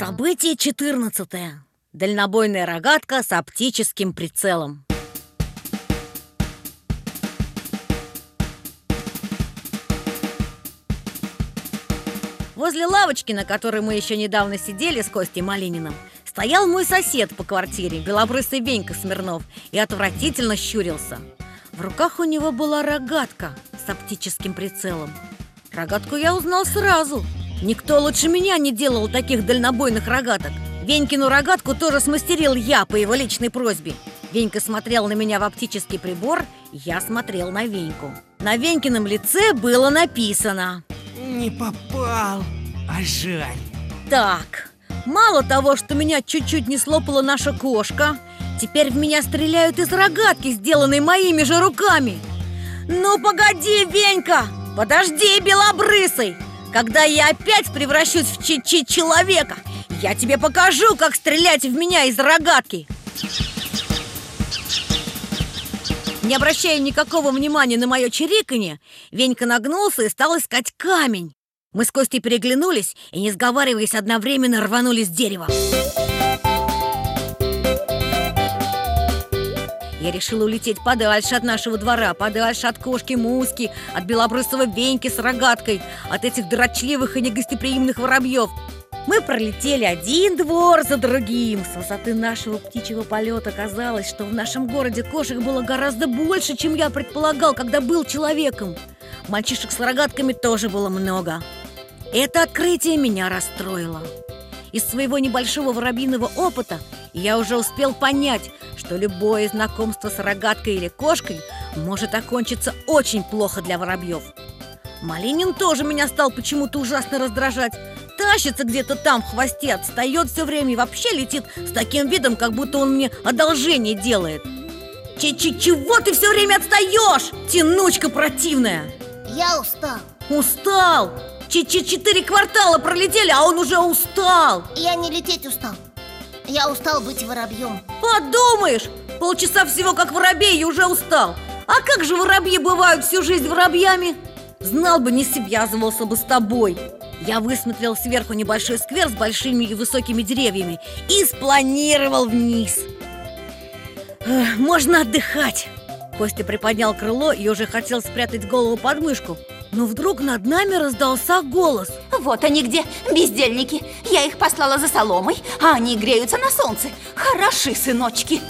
Событие 14 Дальнобойная рогатка с оптическим прицелом. Возле лавочки, на которой мы еще недавно сидели с Костей Малининым Стоял мой сосед по квартире, белобрысый Венька Смирнов И отвратительно щурился. В руках у него была рогатка с оптическим прицелом. Рогатку я узнал сразу Никто лучше меня не делал таких дальнобойных рогаток. Венькину рогатку тоже смастерил я по его личной просьбе. Венька смотрел на меня в оптический прибор, я смотрел на Веньку. На Венькином лице было написано. Не попал, а жаль. Так, мало того, что меня чуть-чуть не слопала наша кошка Теперь в меня стреляют из рогатки, сделанной моими же руками. Ну погоди, Венька, подожди, белобрысый когда я опять превращусь в чи-чи человека, я тебе покажу, как стрелять в меня из рогатки. Не обращая никакого внимания на мое чириканье, Венька нагнулся и стал искать камень. Мы с Костей переглянулись и, не сговариваясь, одновременно рванули с дерева. Я решила улететь подальше от нашего двора, подальше от кошки Муски, от белобрысого Веньки с рогаткой, от этих дрочливых и негостеприимных воробьев. Мы пролетели один двор за другим. С высоты нашего птичьего полета казалось, что в нашем городе кошек было гораздо больше, чем я предполагал, когда был человеком. Мальчишек с рогатками тоже было много. Это открытие меня расстроило. Из своего небольшого воробьиного опыта я уже успел понять, что любое знакомство с рогаткой или кошкой может окончиться очень плохо для воробьев. Малинин тоже меня стал почему-то ужасно раздражать. Тащится где-то там в хвосте, отстает все время и вообще летит с таким видом, как будто он мне одолжение делает. Ч -ч Чего ты все время отстаешь, тянучка противная? Я устал. Устал? Ч -ч Четыре квартала пролетели, а он уже устал. Я не лететь устал. Я устал быть воробьем Подумаешь, полчаса всего как воробей и уже устал. А как же воробьи бывают всю жизнь воробьями? Знал бы, не связывался бы с тобой. Я высмотрел сверху небольшой сквер с большими и высокими деревьями И спланировал вниз. Можно отдыхать. Костя приподнял крыло и уже хотел спрятать голову под мышку но вдруг над нами раздался голос Вот они где, бездельники. Я их послала за соломой, а они греются на солнце. Хороши, сыночки